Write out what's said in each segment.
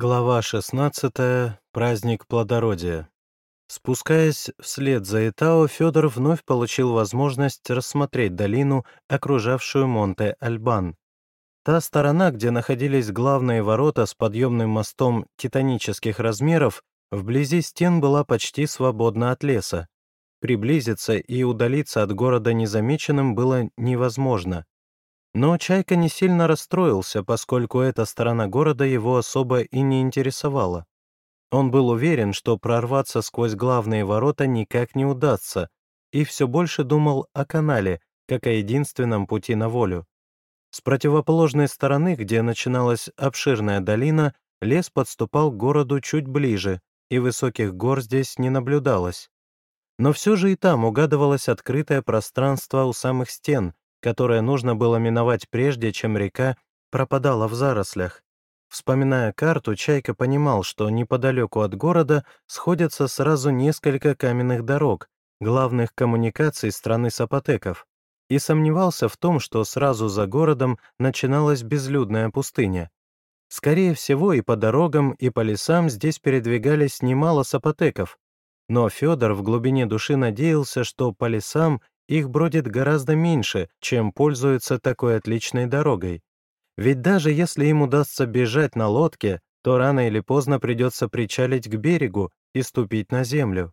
Глава 16. Праздник плодородия. Спускаясь вслед за Итао, Федор вновь получил возможность рассмотреть долину, окружавшую Монте-Альбан. Та сторона, где находились главные ворота с подъемным мостом титанических размеров, вблизи стен была почти свободна от леса. Приблизиться и удалиться от города незамеченным было невозможно. Но Чайка не сильно расстроился, поскольку эта сторона города его особо и не интересовала. Он был уверен, что прорваться сквозь главные ворота никак не удастся, и все больше думал о канале, как о единственном пути на волю. С противоположной стороны, где начиналась обширная долина, лес подступал к городу чуть ближе, и высоких гор здесь не наблюдалось. Но все же и там угадывалось открытое пространство у самых стен, которое нужно было миновать прежде, чем река пропадала в зарослях. Вспоминая карту, Чайка понимал, что неподалеку от города сходятся сразу несколько каменных дорог, главных коммуникаций страны сапотеков, и сомневался в том, что сразу за городом начиналась безлюдная пустыня. Скорее всего, и по дорогам, и по лесам здесь передвигались немало сапотеков, но Федор в глубине души надеялся, что по лесам их бродит гораздо меньше, чем пользуются такой отличной дорогой. Ведь даже если им удастся бежать на лодке, то рано или поздно придется причалить к берегу и ступить на землю.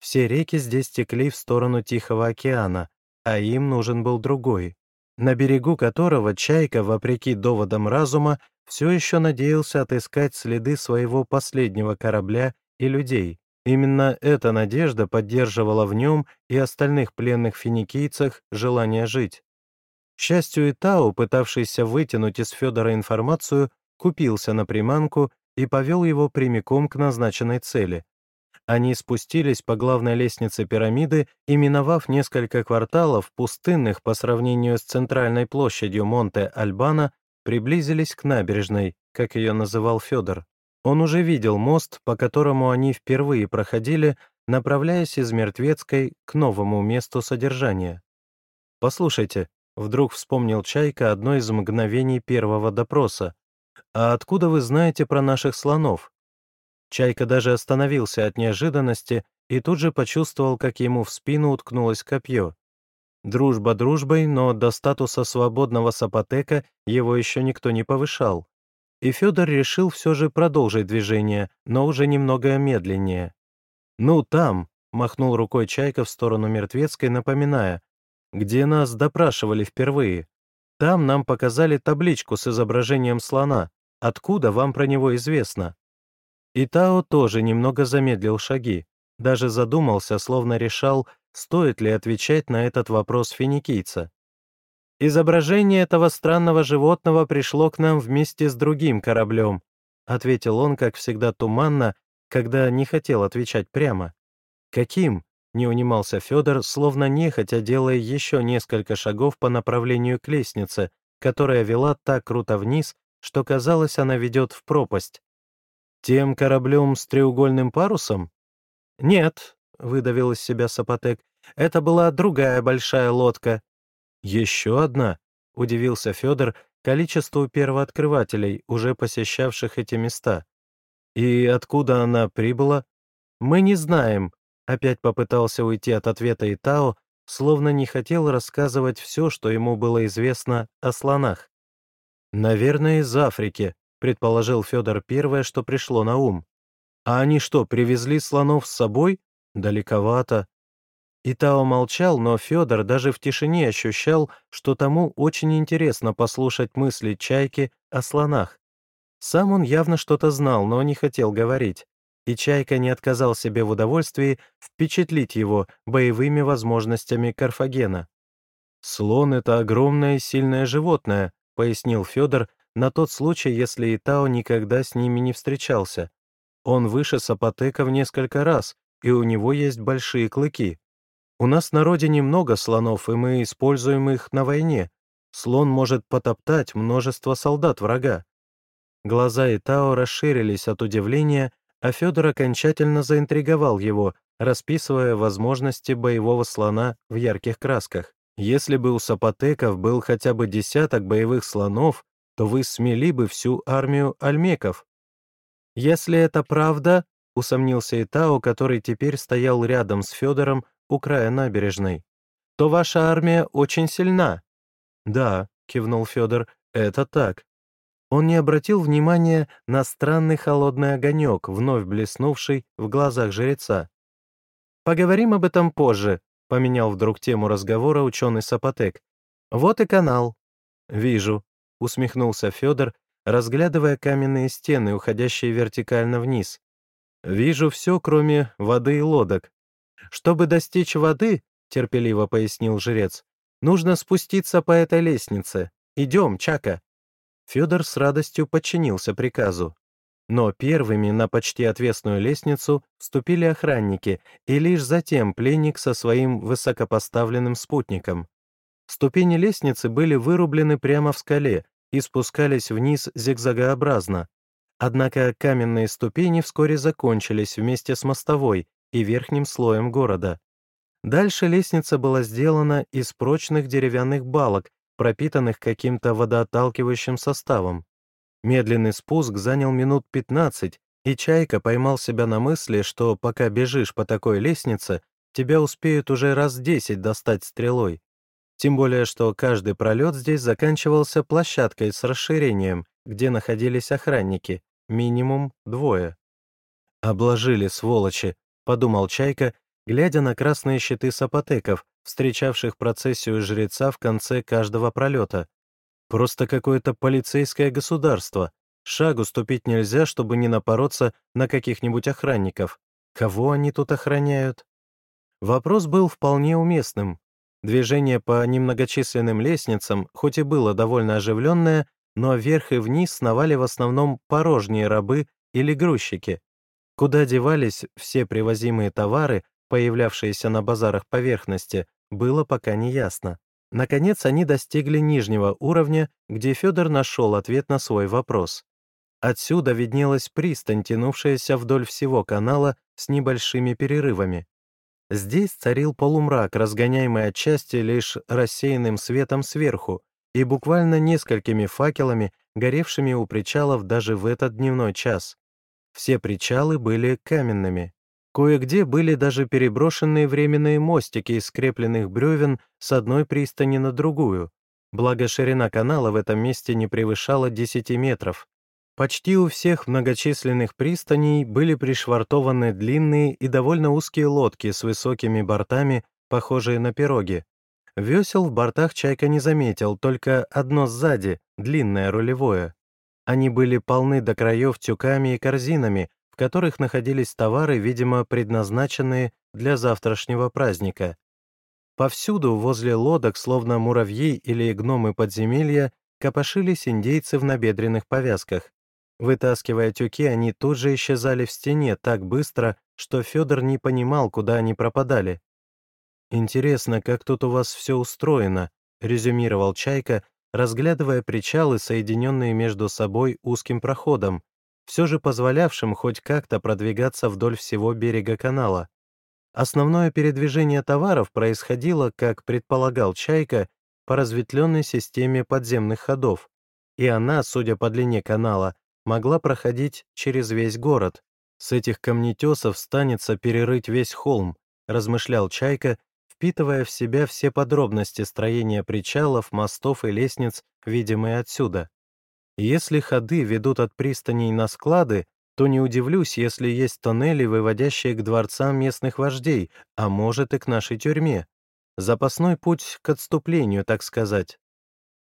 Все реки здесь текли в сторону Тихого океана, а им нужен был другой, на берегу которого Чайка, вопреки доводам разума, все еще надеялся отыскать следы своего последнего корабля и людей. Именно эта надежда поддерживала в нем и остальных пленных финикийцах желание жить. К счастью, Итау, пытавшийся вытянуть из Федора информацию, купился на приманку и повел его прямиком к назначенной цели. Они спустились по главной лестнице пирамиды и, миновав несколько кварталов, пустынных по сравнению с центральной площадью Монте-Альбана, приблизились к набережной, как ее называл Федор. Он уже видел мост, по которому они впервые проходили, направляясь из Мертвецкой к новому месту содержания. «Послушайте», — вдруг вспомнил Чайка одно из мгновений первого допроса, «а откуда вы знаете про наших слонов?» Чайка даже остановился от неожиданности и тут же почувствовал, как ему в спину уткнулось копье. Дружба дружбой, но до статуса свободного сапотека его еще никто не повышал и Федор решил все же продолжить движение, но уже немного медленнее. «Ну, там», — махнул рукой Чайка в сторону Мертвецкой, напоминая, «где нас допрашивали впервые. Там нам показали табличку с изображением слона. Откуда вам про него известно?» И Тао тоже немного замедлил шаги, даже задумался, словно решал, стоит ли отвечать на этот вопрос финикийца. «Изображение этого странного животного пришло к нам вместе с другим кораблем», ответил он, как всегда, туманно, когда не хотел отвечать прямо. «Каким?» — не унимался Федор, словно нехотя делая еще несколько шагов по направлению к лестнице, которая вела так круто вниз, что казалось, она ведет в пропасть. «Тем кораблем с треугольным парусом?» «Нет», — выдавил из себя Сапотек, — «это была другая большая лодка, «Еще одна?» — удивился Федор количеству первооткрывателей, уже посещавших эти места. «И откуда она прибыла?» «Мы не знаем», — опять попытался уйти от ответа Итао, словно не хотел рассказывать все, что ему было известно о слонах. «Наверное, из Африки», — предположил Федор первое, что пришло на ум. «А они что, привезли слонов с собой? Далековато. Итао молчал, но Федор даже в тишине ощущал, что тому очень интересно послушать мысли Чайки о слонах. Сам он явно что-то знал, но не хотел говорить, и Чайка не отказал себе в удовольствии впечатлить его боевыми возможностями Карфагена. «Слон — это огромное и сильное животное», — пояснил Федор, на тот случай, если Итао никогда с ними не встречался. Он выше Сапотека в несколько раз, и у него есть большие клыки. У нас на родине много слонов, и мы используем их на войне. Слон может потоптать множество солдат врага». Глаза Итао расширились от удивления, а Федор окончательно заинтриговал его, расписывая возможности боевого слона в ярких красках. Если бы у сапотеков был хотя бы десяток боевых слонов, то вы смели бы всю армию альмеков. «Если это правда», — усомнился Итао, который теперь стоял рядом с Федором у края набережной, «то ваша армия очень сильна». «Да», — кивнул Федор, — «это так». Он не обратил внимания на странный холодный огонек, вновь блеснувший в глазах жреца. «Поговорим об этом позже», — поменял вдруг тему разговора ученый Сапотек. «Вот и канал». «Вижу», — усмехнулся Федор, разглядывая каменные стены, уходящие вертикально вниз. «Вижу все, кроме воды и лодок. Чтобы достичь воды, — терпеливо пояснил жрец, — нужно спуститься по этой лестнице. Идем, Чака». Федор с радостью подчинился приказу. Но первыми на почти отвесную лестницу вступили охранники, и лишь затем пленник со своим высокопоставленным спутником. Ступени лестницы были вырублены прямо в скале и спускались вниз зигзагообразно. Однако каменные ступени вскоре закончились вместе с мостовой и верхним слоем города. Дальше лестница была сделана из прочных деревянных балок, пропитанных каким-то водоотталкивающим составом. Медленный спуск занял минут 15, и Чайка поймал себя на мысли, что пока бежишь по такой лестнице, тебя успеют уже раз 10 достать стрелой. Тем более, что каждый пролет здесь заканчивался площадкой с расширением, где находились охранники, минимум двое. «Обложили, сволочи», — подумал Чайка, глядя на красные щиты сапотеков, встречавших процессию жреца в конце каждого пролета. Просто какое-то полицейское государство. Шагу ступить нельзя, чтобы не напороться на каких-нибудь охранников. Кого они тут охраняют? Вопрос был вполне уместным. Движение по немногочисленным лестницам, хоть и было довольно оживленное, но вверх и вниз сновали в основном порожние рабы или грузчики. Куда девались все привозимые товары, появлявшиеся на базарах поверхности, было пока не ясно. Наконец они достигли нижнего уровня, где Федор нашел ответ на свой вопрос. Отсюда виднелась пристань, тянувшаяся вдоль всего канала с небольшими перерывами. Здесь царил полумрак, разгоняемый отчасти лишь рассеянным светом сверху и буквально несколькими факелами, горевшими у причалов даже в этот дневной час. Все причалы были каменными. Кое-где были даже переброшенные временные мостики из скрепленных бревен с одной пристани на другую, благо ширина канала в этом месте не превышала 10 метров. Почти у всех многочисленных пристаней были пришвартованы длинные и довольно узкие лодки с высокими бортами, похожие на пироги. Весел в бортах Чайка не заметил, только одно сзади, длинное рулевое. Они были полны до краев тюками и корзинами, которых находились товары, видимо, предназначенные для завтрашнего праздника. Повсюду, возле лодок, словно муравьи или гномы подземелья, копошились индейцы в набедренных повязках. Вытаскивая тюки, они тут же исчезали в стене так быстро, что Федор не понимал, куда они пропадали. «Интересно, как тут у вас все устроено», — резюмировал Чайка, разглядывая причалы, соединенные между собой узким проходом, все же позволявшим хоть как-то продвигаться вдоль всего берега канала. Основное передвижение товаров происходило, как предполагал Чайка, по разветвленной системе подземных ходов, и она, судя по длине канала, могла проходить через весь город. С этих камнетесов станется перерыть весь холм, размышлял Чайка, впитывая в себя все подробности строения причалов, мостов и лестниц, видимые отсюда. Если ходы ведут от пристаней на склады, то не удивлюсь, если есть тоннели, выводящие к дворцам местных вождей, а может и к нашей тюрьме. Запасной путь к отступлению, так сказать.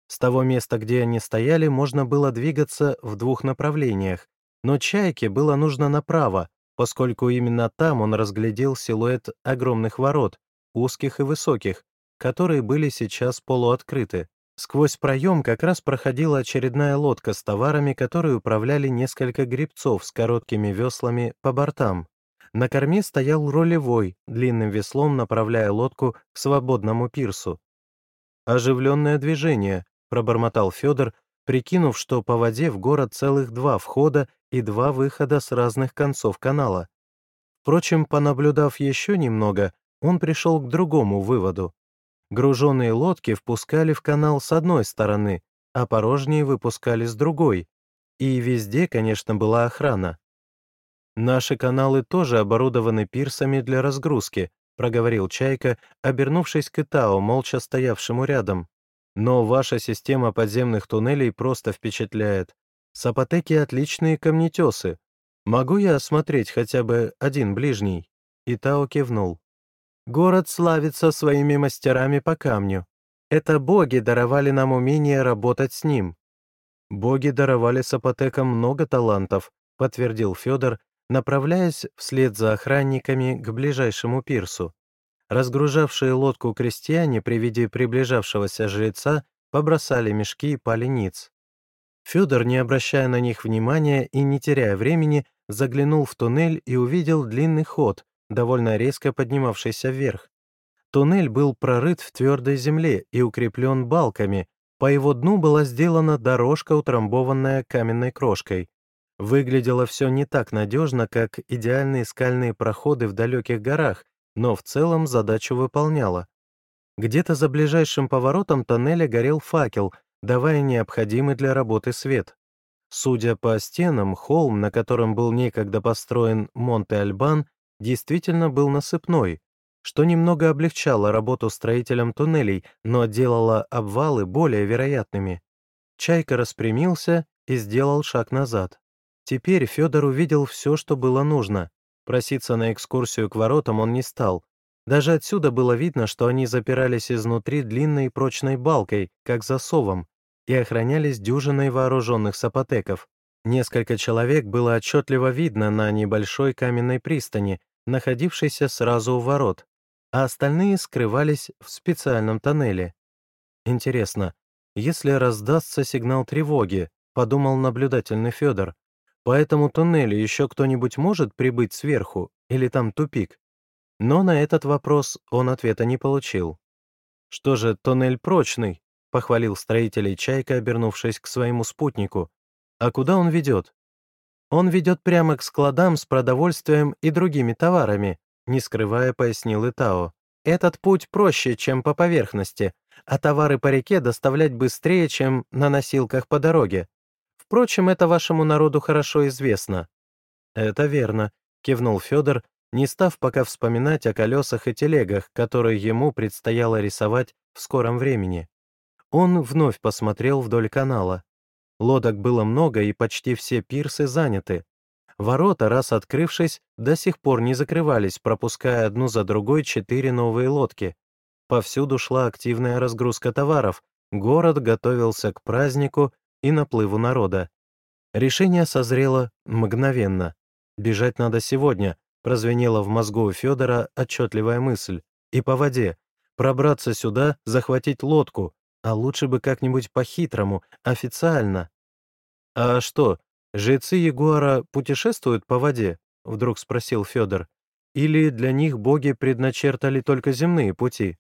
С того места, где они стояли, можно было двигаться в двух направлениях, но Чайке было нужно направо, поскольку именно там он разглядел силуэт огромных ворот, узких и высоких, которые были сейчас полуоткрыты. Сквозь проем как раз проходила очередная лодка с товарами, которые управляли несколько гребцов с короткими веслами по бортам. На корме стоял рулевой, длинным веслом направляя лодку к свободному пирсу. «Оживленное движение», — пробормотал Федор, прикинув, что по воде в город целых два входа и два выхода с разных концов канала. Впрочем, понаблюдав еще немного, он пришел к другому выводу. Груженные лодки впускали в канал с одной стороны, а порожние выпускали с другой. И везде, конечно, была охрана. «Наши каналы тоже оборудованы пирсами для разгрузки», проговорил Чайка, обернувшись к Итао, молча стоявшему рядом. «Но ваша система подземных туннелей просто впечатляет. Сапотеки — отличные камнетесы. Могу я осмотреть хотя бы один ближний?» Итао кивнул. «Город славится своими мастерами по камню. Это боги даровали нам умение работать с ним». «Боги даровали сапотекам много талантов», — подтвердил Федор, направляясь вслед за охранниками к ближайшему пирсу. Разгружавшие лодку крестьяне при виде приближавшегося жреца побросали мешки и пали ниц. Федор, не обращая на них внимания и не теряя времени, заглянул в туннель и увидел длинный ход, довольно резко поднимавшийся вверх. Туннель был прорыт в твердой земле и укреплен балками, по его дну была сделана дорожка, утрамбованная каменной крошкой. Выглядело все не так надежно, как идеальные скальные проходы в далеких горах, но в целом задачу выполняло. Где-то за ближайшим поворотом тоннеля горел факел, давая необходимый для работы свет. Судя по стенам, холм, на котором был некогда построен Монте-Альбан, действительно был насыпной, что немного облегчало работу строителям туннелей, но делало обвалы более вероятными. Чайка распрямился и сделал шаг назад. Теперь Федор увидел все, что было нужно. Проситься на экскурсию к воротам он не стал. Даже отсюда было видно, что они запирались изнутри длинной прочной балкой, как засовом, и охранялись дюжиной вооруженных сапотеков. Несколько человек было отчетливо видно на небольшой каменной пристани, находившейся сразу у ворот, а остальные скрывались в специальном тоннеле. Интересно, если раздастся сигнал тревоги, подумал наблюдательный Федор, по этому туннелю еще кто-нибудь может прибыть сверху, или там тупик? Но на этот вопрос он ответа не получил. «Что же, туннель прочный», — похвалил строителей Чайка, обернувшись к своему спутнику. «А куда он ведет?» «Он ведет прямо к складам с продовольствием и другими товарами», не скрывая, пояснил Итао. «Этот путь проще, чем по поверхности, а товары по реке доставлять быстрее, чем на носилках по дороге. Впрочем, это вашему народу хорошо известно». «Это верно», — кивнул Федор, не став пока вспоминать о колесах и телегах, которые ему предстояло рисовать в скором времени. Он вновь посмотрел вдоль канала. Лодок было много, и почти все пирсы заняты. Ворота, раз открывшись, до сих пор не закрывались, пропуская одну за другой четыре новые лодки. Повсюду шла активная разгрузка товаров, город готовился к празднику, и наплыву народа. Решение созрело мгновенно. «Бежать надо сегодня», — прозвенела в мозгу у Федора отчетливая мысль. «И по воде. Пробраться сюда, захватить лодку, а лучше бы как-нибудь по-хитрому, официально». «А что, жрецы Ягуара путешествуют по воде?» — вдруг спросил Федор. «Или для них боги предначертали только земные пути?»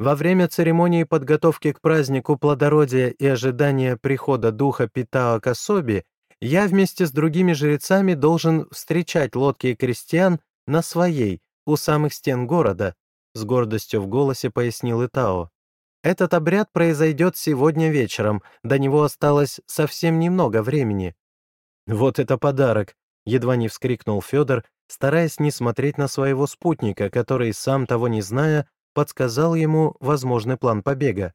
Во время церемонии подготовки к празднику плодородия и ожидания прихода духа Питао Касоби я вместе с другими жрецами должен встречать лодки крестьян на своей, у самых стен города, с гордостью в голосе пояснил Итао. Этот обряд произойдет сегодня вечером, до него осталось совсем немного времени. Вот это подарок, едва не вскрикнул Федор, стараясь не смотреть на своего спутника, который, сам того не зная, подсказал ему возможный план побега.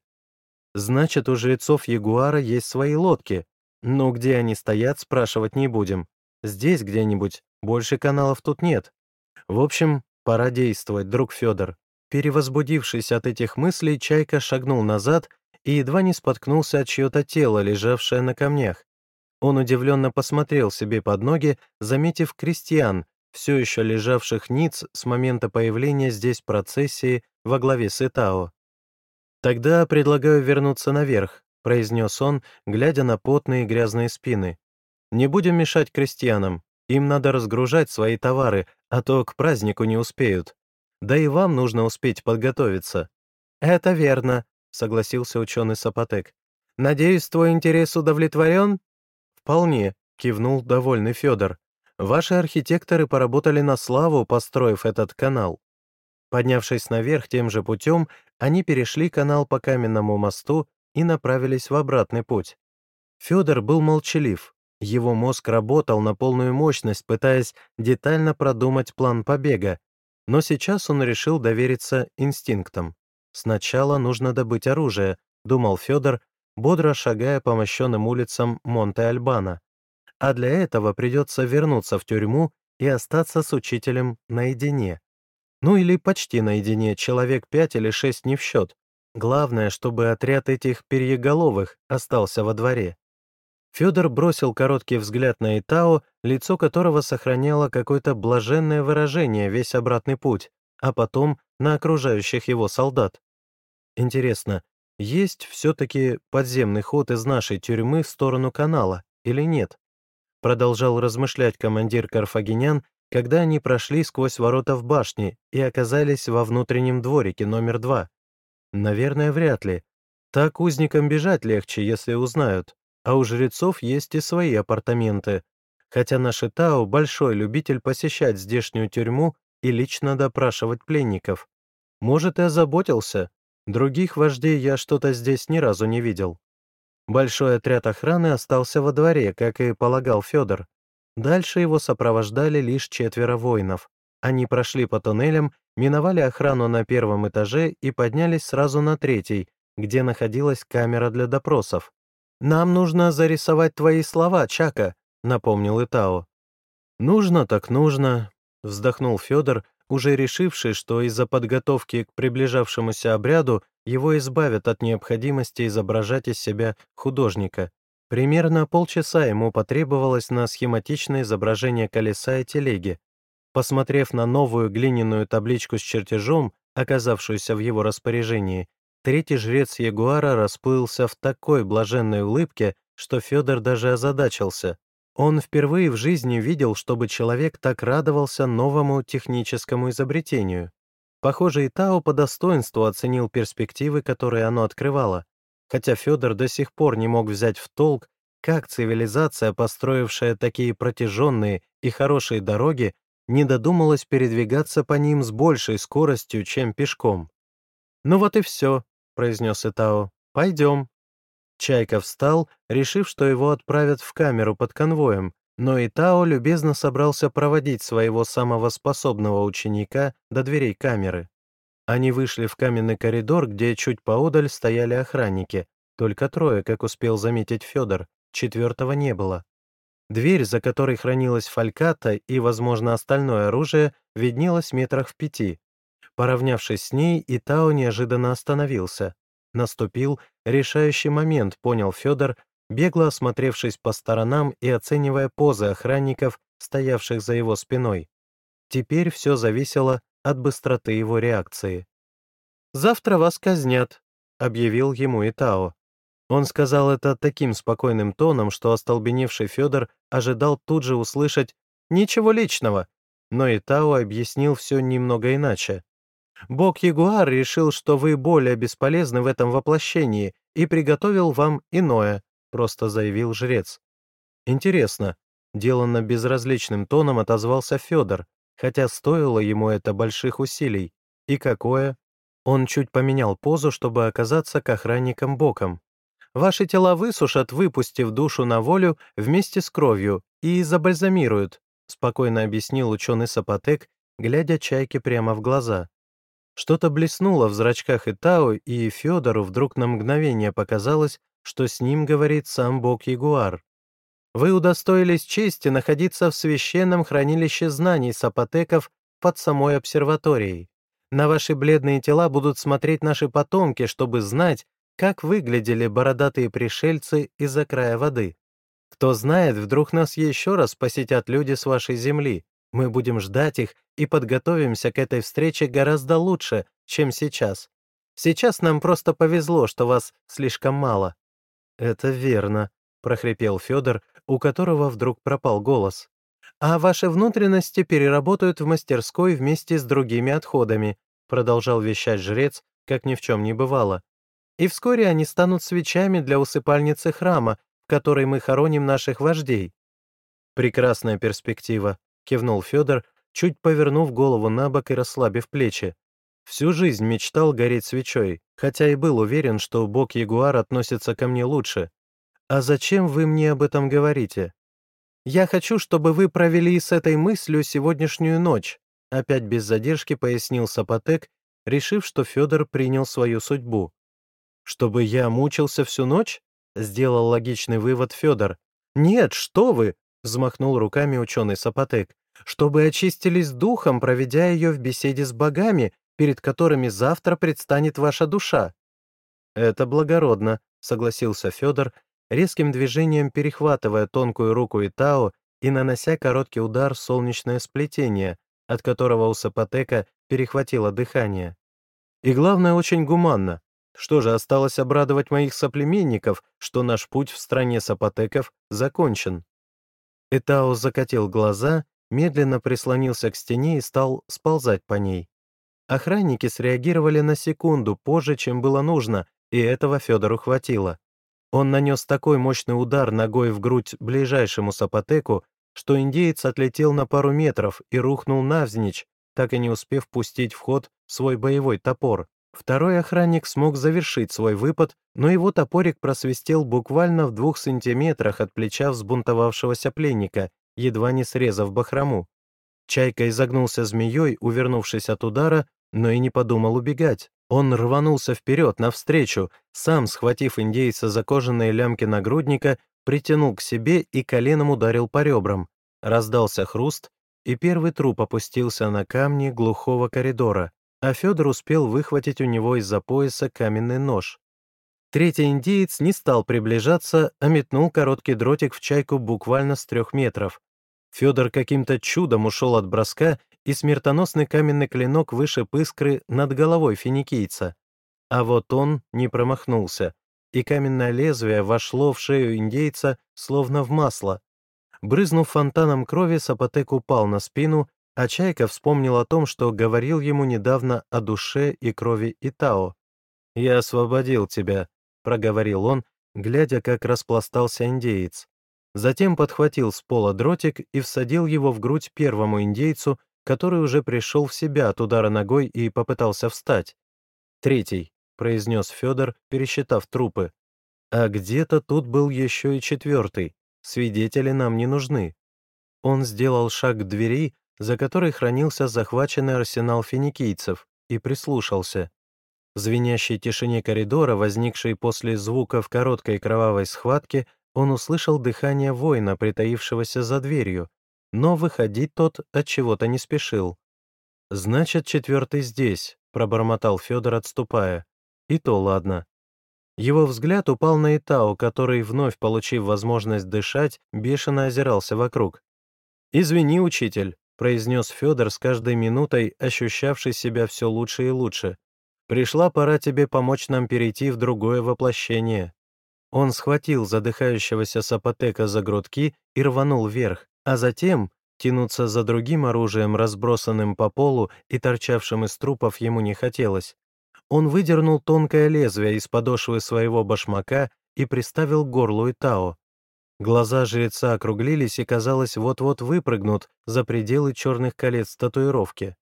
Значит, у жрецов Ягуара есть свои лодки. Но где они стоят, спрашивать не будем. Здесь где-нибудь, больше каналов тут нет. В общем, пора действовать, друг Федор. Перевозбудившись от этих мыслей, Чайка шагнул назад и едва не споткнулся от чье-то тело, лежавшее на камнях. Он удивленно посмотрел себе под ноги, заметив крестьян, все еще лежавших ниц с момента появления здесь процессии во главе с Итао. «Тогда предлагаю вернуться наверх», — произнес он, глядя на потные грязные спины. «Не будем мешать крестьянам. Им надо разгружать свои товары, а то к празднику не успеют. Да и вам нужно успеть подготовиться». «Это верно», — согласился ученый Сапотек. «Надеюсь, твой интерес удовлетворен?» «Вполне», — кивнул довольный Федор. «Ваши архитекторы поработали на славу, построив этот канал. Поднявшись наверх тем же путем, они перешли канал по каменному мосту и направились в обратный путь. Федор был молчалив. Его мозг работал на полную мощность, пытаясь детально продумать план побега, но сейчас он решил довериться инстинктам. «Сначала нужно добыть оружие», — думал Федор, бодро шагая по мощенным улицам Монте-Альбана. «А для этого придется вернуться в тюрьму и остаться с учителем наедине. Ну или почти наедине, человек пять или шесть не в счет. Главное, чтобы отряд этих перьеголовых остался во дворе. Федор бросил короткий взгляд на Итао, лицо которого сохраняло какое-то блаженное выражение весь обратный путь, а потом на окружающих его солдат. Интересно, есть все-таки подземный ход из нашей тюрьмы в сторону канала или нет? Продолжал размышлять командир карфагенян, когда они прошли сквозь ворота в башне и оказались во внутреннем дворике номер два. Наверное, вряд ли. Так узникам бежать легче, если узнают а у жрецов есть и свои апартаменты, хотя наш Итао — большой любитель посещать здешнюю тюрьму и лично допрашивать пленников. Может, и озаботился. Других вождей я что-то здесь ни разу не видел. Большой отряд охраны остался во дворе, как и полагал Федор. Дальше его сопровождали лишь четверо воинов. Они прошли по туннелям, миновали охрану на первом этаже и поднялись сразу на третий, где находилась камера для допросов. «Нам нужно зарисовать твои слова, Чака», — напомнил Итао. «Нужно так нужно», — вздохнул Федор, уже решивший, что из-за подготовки к приближавшемуся обряду его избавят от необходимости изображать из себя художника. Примерно полчаса ему потребовалось на схематичное изображение колеса и телеги. Посмотрев на новую глиняную табличку с чертежом, оказавшуюся в его распоряжении, Третий жрец Ягуара расплылся в такой блаженной улыбке, что Федор даже озадачился. Он впервые в жизни видел, чтобы человек так радовался новому техническому изобретению. Похоже, и Тао по достоинству оценил перспективы, которые оно открывало, хотя Федор до сих пор не мог взять в толк, как цивилизация, построившая такие протяженные и хорошие дороги, не додумалась передвигаться по ним с большей скоростью, чем пешком. Ну вот и все, — произнес Итао. «Пойдем». Чайка встал, решив, что его отправят в камеру под конвоем, но Итао любезно собрался проводить своего самого способного ученика до дверей камеры. Они вышли в каменный коридор, где чуть поодаль стояли охранники, только трое, как успел заметить Федор, четвертого не было. Дверь, за которой хранилась фальката и, возможно, остальное оружие, виднелась метрах в пяти. Поравнявшись с ней, Итао неожиданно остановился. Наступил решающий момент, понял Федор, бегло осмотревшись по сторонам и оценивая позы охранников, стоявших за его спиной. Теперь все зависело от быстроты его реакции. «Завтра вас казнят», — объявил ему Итао. Он сказал это таким спокойным тоном, что остолбеневший Федор ожидал тут же услышать «ничего личного», но Итао объяснил все немного иначе. Бог-ягуар решил, что вы более бесполезны в этом воплощении и приготовил вам иное», — просто заявил жрец. «Интересно», — деланно безразличным тоном отозвался Федор, хотя стоило ему это больших усилий. «И какое?» Он чуть поменял позу, чтобы оказаться к охранникам боком. «Ваши тела высушат, выпустив душу на волю вместе с кровью, и забальзамируют», — спокойно объяснил ученый Сапотек, глядя чайке прямо в глаза. Что-то блеснуло в зрачках Итао, и Федору вдруг на мгновение показалось, что с ним говорит сам бог-ягуар. «Вы удостоились чести находиться в священном хранилище знаний сапотеков под самой обсерваторией. На ваши бледные тела будут смотреть наши потомки, чтобы знать, как выглядели бородатые пришельцы из-за края воды. Кто знает, вдруг нас еще раз посетят люди с вашей земли. Мы будем ждать их и подготовимся к этой встрече гораздо лучше, чем сейчас. Сейчас нам просто повезло, что вас слишком мало». «Это верно», — прохрипел Федор, у которого вдруг пропал голос. «А ваши внутренности переработают в мастерской вместе с другими отходами», продолжал вещать жрец, как ни в чем не бывало. «И вскоре они станут свечами для усыпальницы храма, в которой мы хороним наших вождей». «Прекрасная перспектива», — кивнул Федор, чуть повернув голову на бок и расслабив плечи. Всю жизнь мечтал гореть свечой, хотя и был уверен, что бог Ягуар относится ко мне лучше. «А зачем вы мне об этом говорите?» «Я хочу, чтобы вы провели с этой мыслью сегодняшнюю ночь», опять без задержки пояснил Сапотек, решив, что Федор принял свою судьбу. «Чтобы я мучился всю ночь?» — сделал логичный вывод Федор. «Нет, что вы!» — взмахнул руками ученый Сапотек. «Чтобы очистились духом, проведя ее в беседе с богами, перед которыми завтра предстанет ваша душа». «Это благородно», — согласился Федор, резким движением перехватывая тонкую руку Итао и нанося короткий удар в солнечное сплетение, от которого у Сапотека перехватило дыхание. И главное, очень гуманно. Что же, осталось обрадовать моих соплеменников, что наш путь в стране Сапотеков закончен. Итао закатил глаза, медленно прислонился к стене и стал сползать по ней. Охранники среагировали на секунду позже, чем было нужно, и этого Федору хватило. Он нанес такой мощный удар ногой в грудь ближайшему сапотеку, что индеец отлетел на пару метров и рухнул навзничь, так и не успев пустить в ход свой боевой топор. Второй охранник смог завершить свой выпад, но его топорик просвистел буквально в двух сантиметрах от плеча взбунтовавшегося пленника, едва не срезав бахрому. Чайка изогнулся змеей, увернувшись от удара, но и не подумал убегать. Он рванулся вперед, навстречу, сам, схватив индейца за кожаные лямки нагрудника, притянул к себе и коленом ударил по ребрам. Раздался хруст, и первый труп опустился на камни глухого коридора а Федор успел выхватить у него из-за пояса каменный нож. Третий индеец не стал приближаться, а метнул короткий дротик в чайку буквально с трех метров. Федор каким-то чудом ушел от броска, и смертоносный каменный клинок вышиб искры над головой финикийца. А вот он не промахнулся, и каменное лезвие вошло в шею индейца, словно в масло. Брызнув фонтаном крови, Сапотек упал на спину а Чайка вспомнил о том, что говорил ему недавно о душе и крови Итао. «Я освободил тебя», — проговорил он, глядя, как распластался индеец. Затем подхватил с пола дротик и всадил его в грудь первому индейцу, который уже пришел в себя от удара ногой и попытался встать. «Третий», — произнес Федор, пересчитав трупы. «А где-то тут был еще и четвертый. Свидетели нам не нужны». Он сделал шаг к двери, за которой хранился захваченный арсенал финикийцев, и прислушался. В звенящей тишине коридора, возникшей после звуков короткой кровавой схватки, он услышал дыхание воина, притаившегося за дверью, но выходить тот от чего-то не спешил. «Значит, четвертый здесь», — пробормотал Федор, отступая. «И то ладно». Его взгляд упал на Итау, который, вновь получив возможность дышать, бешено озирался вокруг. «Извини, учитель», — произнес Федор с каждой минутой, ощущавший себя все лучше и лучше. «Пришла пора тебе помочь нам перейти в другое воплощение». Он схватил задыхающегося Сапотека за грудки и рванул вверх, а затем тянуться за другим оружием, разбросанным по полу и торчавшим из трупов, ему не хотелось. Он выдернул тонкое лезвие из подошвы своего башмака и приставил к горлу Итао. Глаза жреца округлились и, казалось, вот-вот выпрыгнут за пределы черных колец татуировки.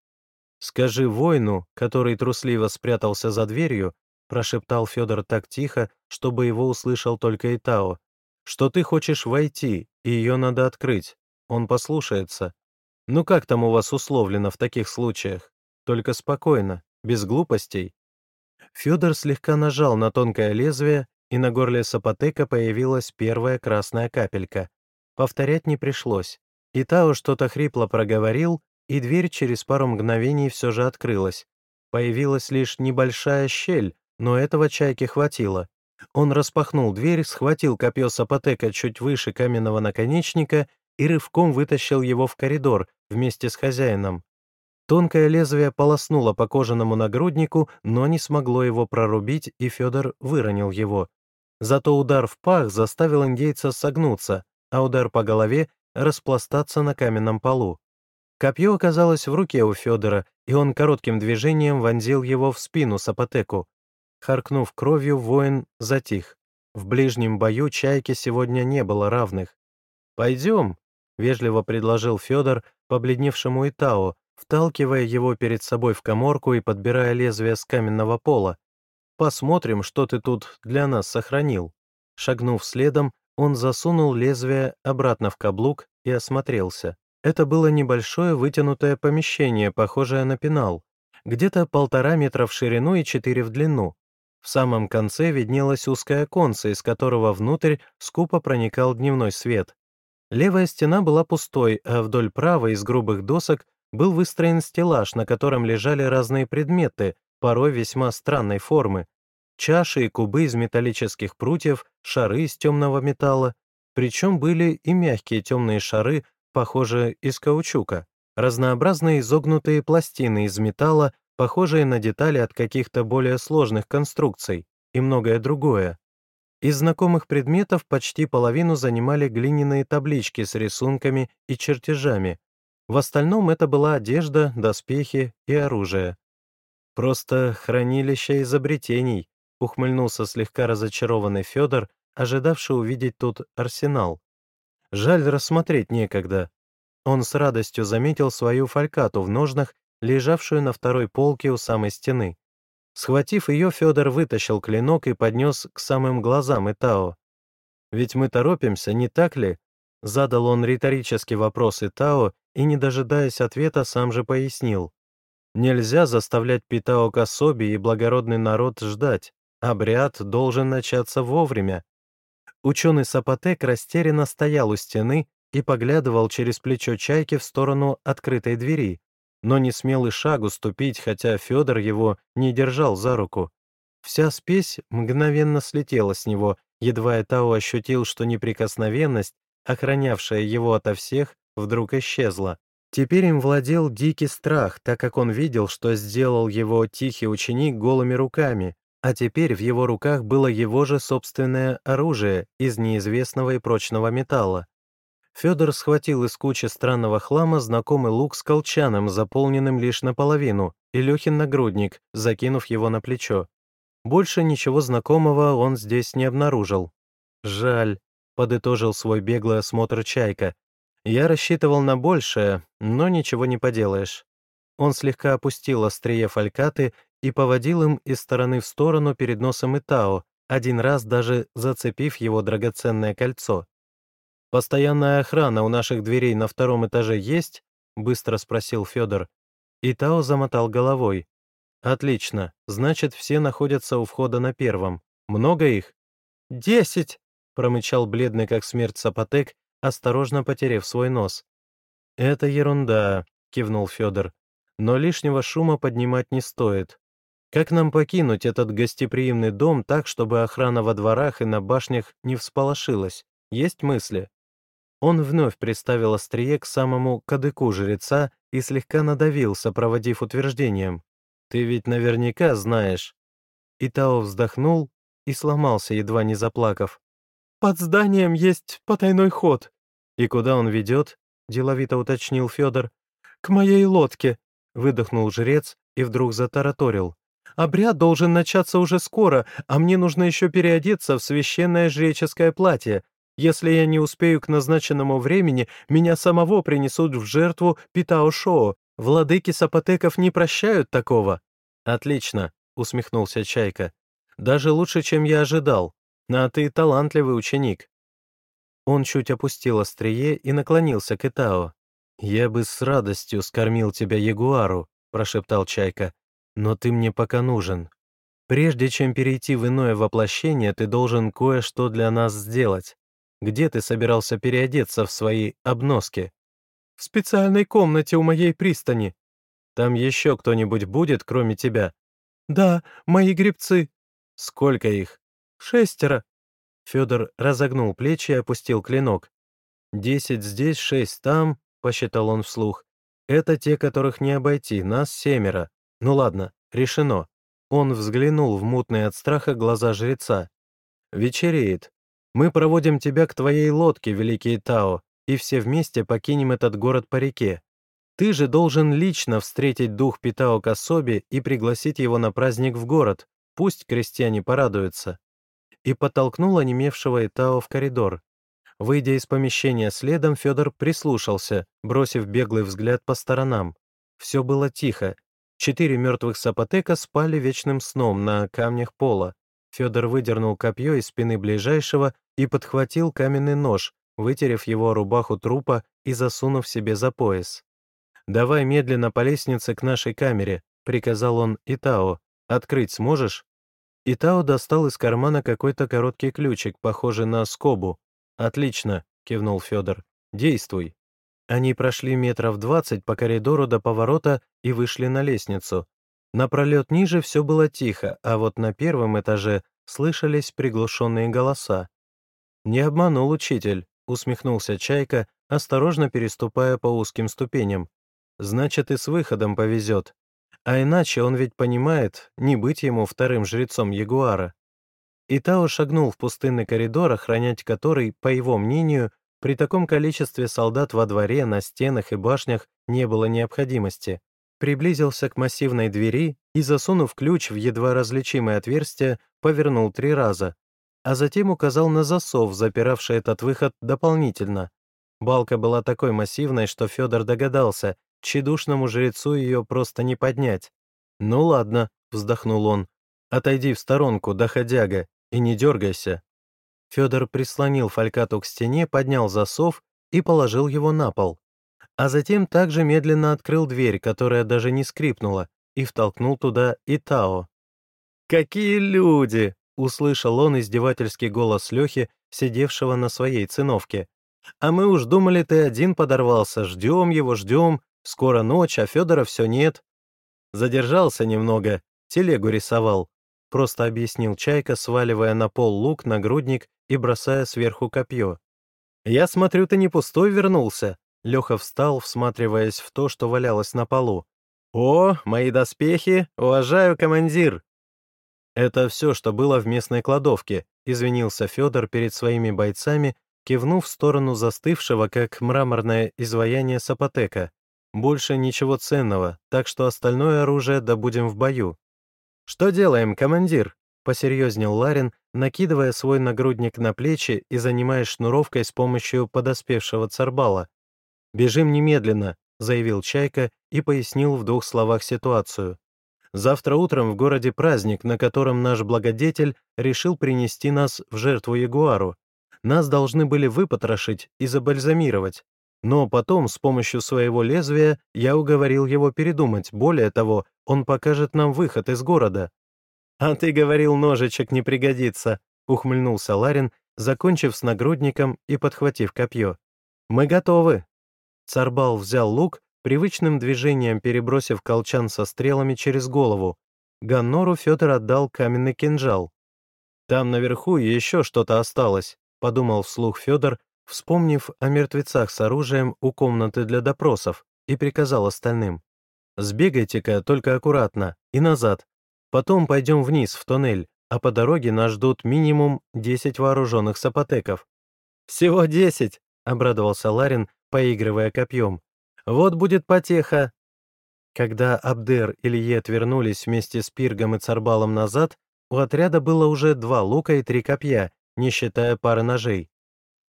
«Скажи воину, который трусливо спрятался за дверью», прошептал Федор так тихо, чтобы его услышал только Итао, «что ты хочешь войти, и ее надо открыть. Он послушается. Ну как там у вас условлено в таких случаях? Только спокойно, без глупостей». Федор слегка нажал на тонкое лезвие, и на горле Сапотека появилась первая красная капелька. Повторять не пришлось. И Тао что-то хрипло проговорил, и дверь через пару мгновений все же открылась. Появилась лишь небольшая щель, но этого чайки хватило. Он распахнул дверь, схватил копье Сапотека чуть выше каменного наконечника и рывком вытащил его в коридор вместе с хозяином. Тонкое лезвие полоснуло по кожаному нагруднику, но не смогло его прорубить, и Федор выронил его. Зато удар в пах заставил индейца согнуться, а удар по голове — распластаться на каменном полу. Копье оказалось в руке у Федора, и он коротким движением вонзил его в спину Сапотеку. Харкнув кровью, воин затих. В ближнем бою чайки сегодня не было равных. «Пойдем», — вежливо предложил Федор, побледневшему Итао, вталкивая его перед собой в коморку и подбирая лезвие с каменного пола. Посмотрим, что ты тут для нас сохранил». Шагнув следом, он засунул лезвие обратно в каблук и осмотрелся. Это было небольшое вытянутое помещение, похожее на пенал, где-то полтора метра в ширину и четыре в длину. В самом конце виднелось узкое оконце, из которого внутрь скупо проникал дневной свет. Левая стена была пустой, а вдоль правой из грубых досок был выстроен стеллаж, на котором лежали разные предметы, порой весьма странной формы. Чаши и кубы из металлических прутьев, шары из темного металла, причем были и мягкие темные шары, похожие из каучука, разнообразные изогнутые пластины из металла, похожие на детали от каких-то более сложных конструкций, и многое другое. Из знакомых предметов почти половину занимали глиняные таблички с рисунками и чертежами. В остальном это была одежда, доспехи и оружие. «Просто хранилище изобретений», — ухмыльнулся слегка разочарованный Федор, ожидавший увидеть тут арсенал. Жаль, рассмотреть некогда. Он с радостью заметил свою фалькату в ножнах, лежавшую на второй полке у самой стены. Схватив ее, Федор вытащил клинок и поднес к самым глазам Итао. «Ведь мы торопимся, не так ли?» Задал он риторический вопрос Итао и, не дожидаясь ответа, сам же пояснил. «Нельзя заставлять Питао Кособи и благородный народ ждать. Обряд должен начаться вовремя». Ученый Сапотек растерянно стоял у стены и поглядывал через плечо чайки в сторону открытой двери, но не смел и шагу ступить, хотя Федор его не держал за руку. Вся спесь мгновенно слетела с него, едва Этао ощутил, что неприкосновенность, охранявшая его ото всех, вдруг исчезла. Теперь им владел дикий страх, так как он видел, что сделал его тихий ученик голыми руками, а теперь в его руках было его же собственное оружие из неизвестного и прочного металла. Федор схватил из кучи странного хлама знакомый лук с колчаном, заполненным лишь наполовину, и Лехин нагрудник, закинув его на плечо. Больше ничего знакомого он здесь не обнаружил. «Жаль», — подытожил свой беглый осмотр Чайка. «Я рассчитывал на большее, но ничего не поделаешь». Он слегка опустил острие фалькаты и поводил им из стороны в сторону перед носом Итао, один раз даже зацепив его драгоценное кольцо. «Постоянная охрана у наших дверей на втором этаже есть?» — быстро спросил Федор. И Тао замотал головой. «Отлично. Значит, все находятся у входа на первом. Много их?» «Десять!» — промычал бледный как смерть Сапотек, осторожно потеряв свой нос. «Это ерунда», — кивнул Федор. «Но лишнего шума поднимать не стоит. Как нам покинуть этот гостеприимный дом так, чтобы охрана во дворах и на башнях не всполошилась? Есть мысли?» Он вновь приставил острие к самому кадыку жреца и слегка надавил, сопроводив утверждением. «Ты ведь наверняка знаешь». Итао вздохнул и сломался, едва не заплакав. «Под зданием есть потайной ход». «И куда он ведет?» — деловито уточнил Федор. «К моей лодке», — выдохнул жрец и вдруг затараторил. «Обряд должен начаться уже скоро, а мне нужно еще переодеться в священное жреческое платье. Если я не успею к назначенному времени, меня самого принесут в жертву Питао-Шоу. Владыки сапотеков не прощают такого». «Отлично», — усмехнулся Чайка. «Даже лучше, чем я ожидал. А ты талантливый ученик». Он чуть опустил острие и наклонился к Итао. «Я бы с радостью скормил тебя ягуару», — прошептал Чайка. «Но ты мне пока нужен. Прежде чем перейти в иное воплощение, ты должен кое-что для нас сделать. Где ты собирался переодеться в свои обноски? В специальной комнате у моей пристани. Там еще кто-нибудь будет, кроме тебя? Да, мои гребцы. Сколько их? Шестеро. Федор разогнул плечи и опустил клинок. «Десять здесь, шесть там», — посчитал он вслух. «Это те, которых не обойти, нас семеро. Ну ладно, решено». Он взглянул в мутные от страха глаза жреца. «Вечереет. Мы проводим тебя к твоей лодке, великий Тао, и все вместе покинем этот город по реке. Ты же должен лично встретить дух Питао Касоби и пригласить его на праздник в город. Пусть крестьяне порадуются». И подтолкнул онемевшего Итао в коридор. Выйдя из помещения следом, Федор прислушался, бросив беглый взгляд по сторонам. Все было тихо. Четыре мертвых сапотека спали вечным сном на камнях пола. Федор выдернул копье из спины ближайшего и подхватил каменный нож, вытерев его рубаху трупа и засунув себе за пояс. «Давай медленно по лестнице к нашей камере», — приказал он Итао. «Открыть сможешь?» Итао достал из кармана какой-то короткий ключик, похожий на скобу. «Отлично», — кивнул Федор. «Действуй». Они прошли метров двадцать по коридору до поворота и вышли на лестницу. На пролет ниже все было тихо, а вот на первом этаже слышались приглушенные голоса. «Не обманул учитель», — усмехнулся Чайка, осторожно переступая по узким ступеням. «Значит, и с выходом повезет. А иначе он ведь понимает, не быть ему вторым жрецом Ягуара». Итао шагнул в пустынный коридор, охранять который, по его мнению, при таком количестве солдат во дворе, на стенах и башнях не было необходимости. Приблизился к массивной двери и, засунув ключ в едва различимое отверстие, повернул три раза, а затем указал на засов, запиравший этот выход дополнительно. Балка была такой массивной, что Федор догадался, тщедушному жрецу ее просто не поднять. «Ну ладно», — вздохнул он, — «отойди в сторонку, доходяга, и не дергайся». Федор прислонил фалькату к стене, поднял засов и положил его на пол. А затем также медленно открыл дверь, которая даже не скрипнула, и втолкнул туда Итао. «Какие люди!» — услышал он издевательский голос Лехи, сидевшего на своей циновке. «А мы уж думали, ты один подорвался, ждем его, ждем, скоро ночь, а Федора все нет». Задержался немного, телегу рисовал, просто объяснил Чайка, сваливая на пол лук, нагрудник и бросая сверху копье. «Я смотрю, ты не пустой вернулся». Леха встал, всматриваясь в то, что валялось на полу. «О, мои доспехи! Уважаю, командир!» «Это все, что было в местной кладовке», — извинился Федор перед своими бойцами, кивнув в сторону застывшего, как мраморное изваяние Сапотека. «Больше ничего ценного, так что остальное оружие добудем в бою». «Что делаем, командир?» — посерьезнел Ларин, накидывая свой нагрудник на плечи и занимаясь шнуровкой с помощью подоспевшего царбала. «Бежим немедленно», — заявил Чайка и пояснил в двух словах ситуацию. Завтра утром в городе праздник, на котором наш благодетель решил принести нас в жертву ягуару. Нас должны были выпотрошить и забальзамировать. Но потом, с помощью своего лезвия, я уговорил его передумать. Более того, он покажет нам выход из города. «А ты говорил, ножичек не пригодится», — ухмыльнулся Ларин, закончив с нагрудником и подхватив копье. «Мы готовы». Царбал взял лук привычным движением перебросив колчан со стрелами через голову. Ганнору Федор отдал каменный кинжал. «Там наверху еще что-то осталось», — подумал вслух Федор, вспомнив о мертвецах с оружием у комнаты для допросов, и приказал остальным. «Сбегайте-ка, только аккуратно, и назад. Потом пойдем вниз, в тоннель, а по дороге нас ждут минимум 10 вооруженных сапотеков». «Всего 10», — обрадовался Ларин, поигрывая копьем. Вот будет потеха!» Когда Абдер и Лиет вернулись вместе с Пиргом и Царбалом назад, у отряда было уже два лука и три копья, не считая пары ножей.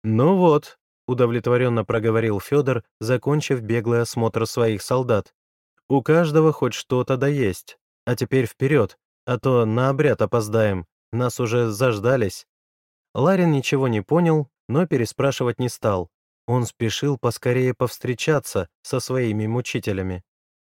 «Ну вот», — удовлетворенно проговорил Федор, закончив беглый осмотр своих солдат. «У каждого хоть что-то да есть. А теперь вперед, а то на обряд опоздаем, нас уже заждались». Ларин ничего не понял, но переспрашивать не стал. Он спешил поскорее повстречаться со своими мучителями.